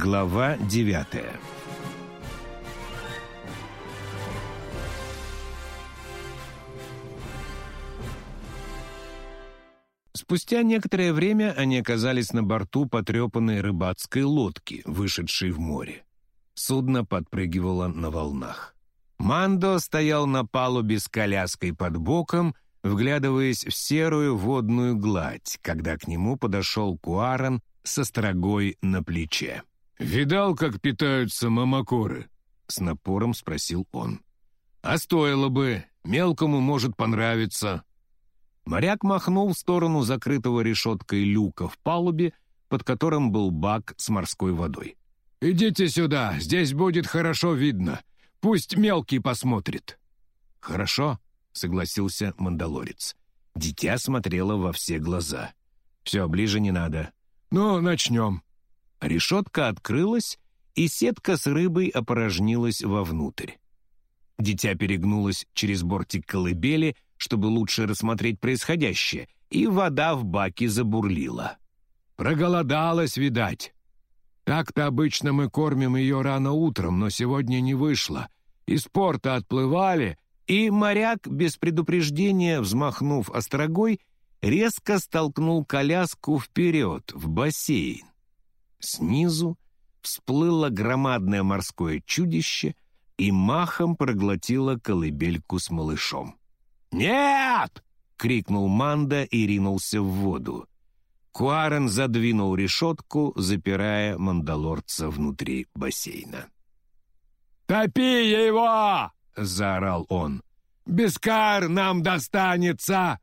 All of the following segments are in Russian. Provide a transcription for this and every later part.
Глава девятая Спустя некоторое время они оказались на борту потрепанной рыбацкой лодки, вышедшей в море. Судно подпрыгивало на волнах. Мандо стоял на палубе с коляской под боком, вглядываясь в серую водную гладь, когда к нему подошел Куаран со строгой на плече. «Видал, как питаются мамакоры?» — с напором спросил он. «А стоило бы, мелкому может понравиться». Моряк махнул в сторону закрытого решеткой люка в палубе, под которым был бак с морской водой. «Идите сюда, здесь будет хорошо видно. Пусть мелкий посмотрит». «Хорошо», — согласился мандалорец. Дитя смотрело во все глаза. «Все, ближе не надо». «Ну, начнем». Решетка открылась, и сетка с рыбой опорожнилась вовнутрь. Дитя перегнулось через бортик колыбели, чтобы лучше рассмотреть происходящее, и вода в баке забурлила. «Проголодалась, видать», так-то обычно мы кормим ее рано утром, но сегодня не вышло. Из порта отплывали, и моряк, без предупреждения взмахнув острогой, резко столкнул коляску вперед, в бассейн. Снизу всплыло громадное морское чудище и махом проглотило колыбельку с малышом. «Нет!» — крикнул Манда и ринулся в воду. Куарен задвинул решетку, запирая мандалорца внутри бассейна. «Топи его!» — заорал он. «Бескар нам достанется!»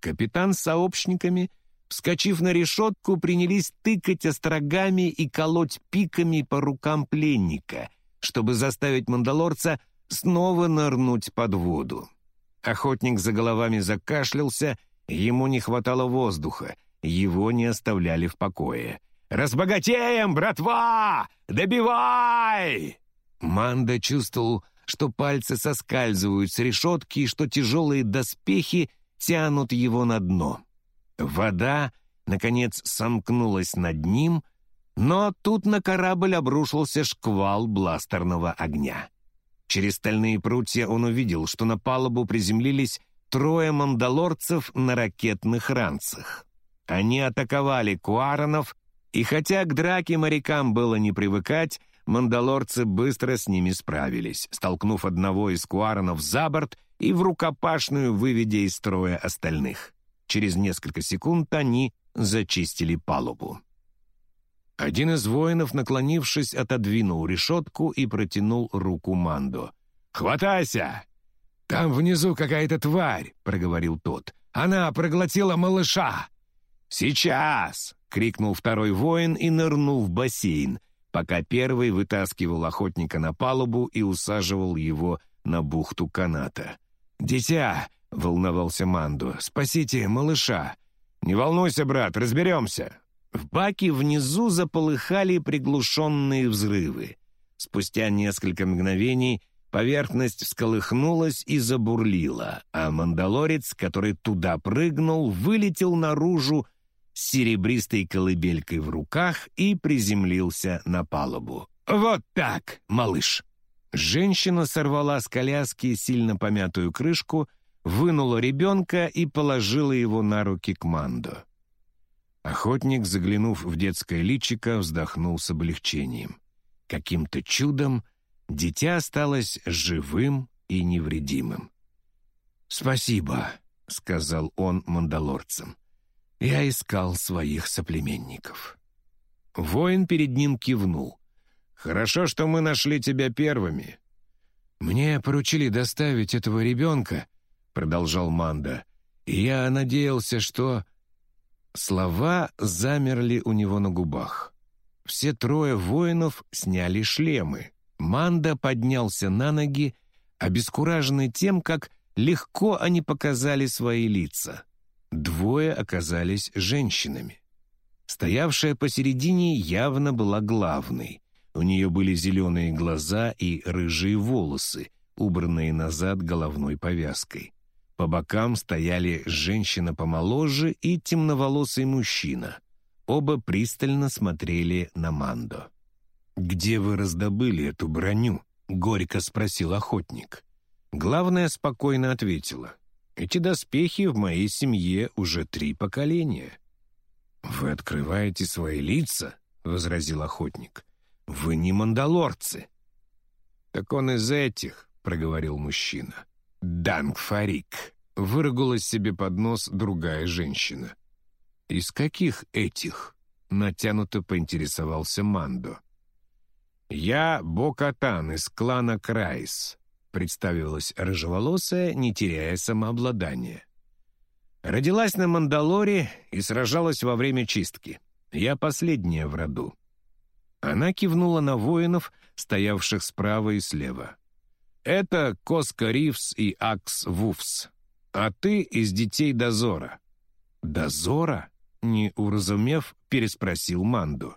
Капитан с сообщниками, вскочив на решетку, принялись тыкать острогами и колоть пиками по рукам пленника, чтобы заставить мандалорца снова нырнуть под воду. Охотник за головами закашлялся, ему не хватало воздуха — его не оставляли в покое. «Разбогатеем, братва! Добивай!» Манда чувствовал, что пальцы соскальзывают с решетки и что тяжелые доспехи тянут его на дно. Вода, наконец, сомкнулась над ним, но тут на корабль обрушился шквал бластерного огня. Через стальные прутья он увидел, что на палубу приземлились трое мандалорцев на ракетных ранцах. Они атаковали куаранов, и хотя к драке морякам было не привыкать, мандалорцы быстро с ними справились, столкнув одного из куаранов за борт и в рукопашную выведя из строя остальных. Через несколько секунд они зачистили палубу. Один из воинов, наклонившись, отодвинул решетку и протянул руку Манду. «Хватайся!» «Там внизу какая-то тварь», — проговорил тот. «Она проглотила малыша!» «Сейчас!» — крикнул второй воин и нырнул в бассейн, пока первый вытаскивал охотника на палубу и усаживал его на бухту каната. «Дитя!» — волновался Манду. «Спасите малыша!» «Не волнуйся, брат, разберемся!» В баке внизу заполыхали приглушенные взрывы. Спустя несколько мгновений поверхность всколыхнулась и забурлила, а мандалорец, который туда прыгнул, вылетел наружу с серебристой колыбелькой в руках и приземлился на палубу. «Вот так, малыш!» Женщина сорвала с коляски сильно помятую крышку, вынула ребенка и положила его на руки к Мандо. Охотник, заглянув в детское личико, вздохнул с облегчением. Каким-то чудом дитя осталось живым и невредимым. «Спасибо», — сказал он мандалорцам. Я искал своих соплеменников. Воин перед ним кивнул. «Хорошо, что мы нашли тебя первыми». «Мне поручили доставить этого ребенка», — продолжал Манда. «И я надеялся, что...» Слова замерли у него на губах. Все трое воинов сняли шлемы. Манда поднялся на ноги, обескураженный тем, как легко они показали свои лица. Двое оказались женщинами. Стоявшая посередине явно была главной. У нее были зеленые глаза и рыжие волосы, убранные назад головной повязкой. По бокам стояли женщина помоложе и темноволосый мужчина. Оба пристально смотрели на Мандо. «Где вы раздобыли эту броню?» — горько спросил охотник. Главная спокойно ответила. «Эти доспехи в моей семье уже три поколения». «Вы открываете свои лица?» — возразил охотник. «Вы не мандалорцы». «Так он из этих», — проговорил мужчина. «Дангфарик», — выругалась себе под нос другая женщина. «Из каких этих?» — натянуто поинтересовался Мандо. «Я Бокатан из клана Крайс», — представилась рыжеволосая, не теряя самообладания. «Родилась на Мандалоре и сражалась во время чистки. Я последняя в роду». Она кивнула на воинов, стоявших справа и слева. «Это Коска Ривс и Акс Вувс, а ты из детей Дозора». «Дозора?» — не уразумев, переспросил Манду.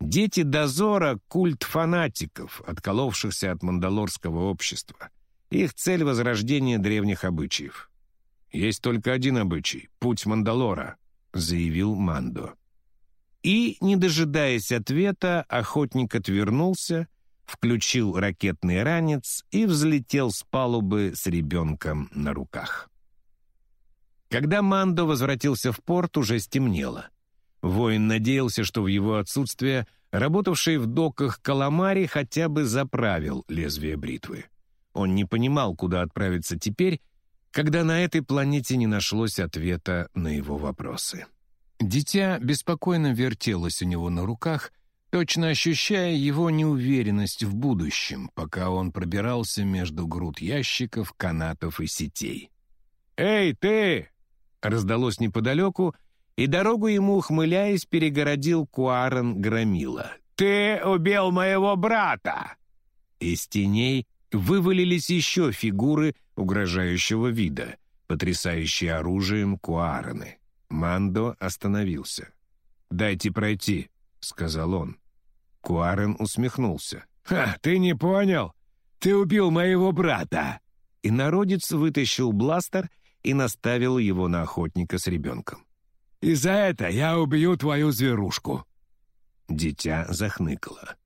Дети дозора — культ фанатиков, отколовшихся от мандалорского общества. Их цель — возрождение древних обычаев. «Есть только один обычай — путь Мандалора», — заявил Мандо. И, не дожидаясь ответа, охотник отвернулся, включил ракетный ранец и взлетел с палубы с ребенком на руках. Когда Мандо возвратился в порт, уже стемнело. Воин надеялся, что в его отсутствие работавший в доках Каламари хотя бы заправил лезвие бритвы. Он не понимал, куда отправиться теперь, когда на этой планете не нашлось ответа на его вопросы. Дитя беспокойно вертелось у него на руках, точно ощущая его неуверенность в будущем, пока он пробирался между груд ящиков, канатов и сетей. «Эй, ты!» — раздалось неподалеку, и дорогу ему, ухмыляясь, перегородил Куарен Громила. «Ты убил моего брата!» Из теней вывалились еще фигуры угрожающего вида, потрясающие оружием Куарены. Мандо остановился. «Дайте пройти», — сказал он. Куарен усмехнулся. «Ха, ты не понял? Ты убил моего брата!» И народец вытащил бластер и наставил его на охотника с ребенком. И за это я убью твою зверушку». Дитя захныкало.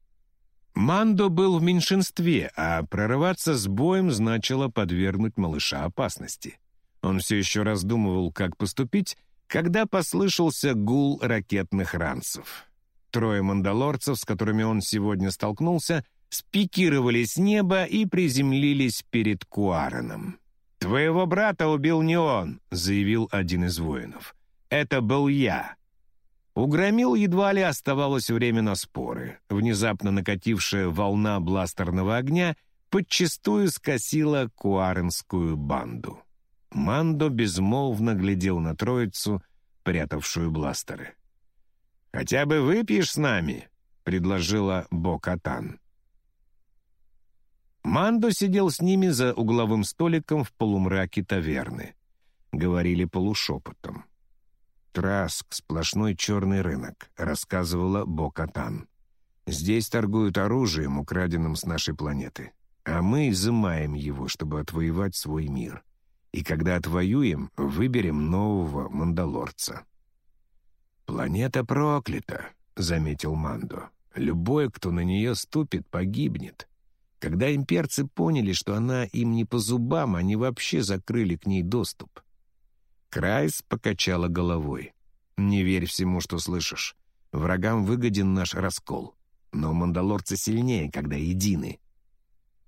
Мандо был в меньшинстве, а прорываться с боем значило подвергнуть малыша опасности. Он все еще раздумывал, как поступить, когда послышался гул ракетных ранцев. Трое мандалорцев, с которыми он сегодня столкнулся, спикировали с неба и приземлились перед Куареном. «Твоего брата убил не он», — заявил один из воинов. Это был я. У Громил едва ли оставалось время на споры. Внезапно накатившая волна бластерного огня подчистую скосила куаренскую банду. Мандо безмолвно глядел на троицу, прятавшую бластеры. «Хотя бы выпьешь с нами?» — предложила Бокатан. Мандо сидел с ними за угловым столиком в полумраке таверны. Говорили полушепотом. «Траск — сплошной черный рынок», — рассказывала Бокатан. «Здесь торгуют оружием, украденным с нашей планеты. А мы изымаем его, чтобы отвоевать свой мир. И когда отвоюем, выберем нового мандалорца». «Планета проклята», — заметил Мандо. «Любой, кто на нее ступит, погибнет. Когда имперцы поняли, что она им не по зубам, они вообще закрыли к ней доступ. Крайс покачала головой. «Не верь всему, что слышишь. Врагам выгоден наш раскол. Но мандалорцы сильнее, когда едины.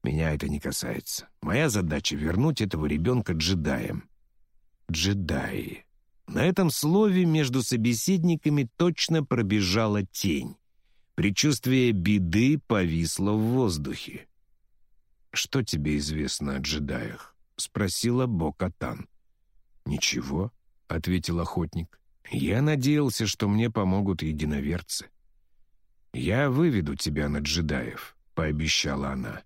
Меня это не касается. Моя задача — вернуть этого ребенка джедаям». «Джедаи». На этом слове между собеседниками точно пробежала тень. Предчувствие беды повисло в воздухе. «Что тебе известно о джедаях?» — спросила Бо-Катан. «Ничего», — ответил охотник. «Я надеялся, что мне помогут единоверцы». «Я выведу тебя на джедаев», — пообещала она.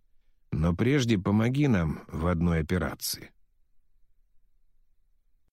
«Но прежде помоги нам в одной операции».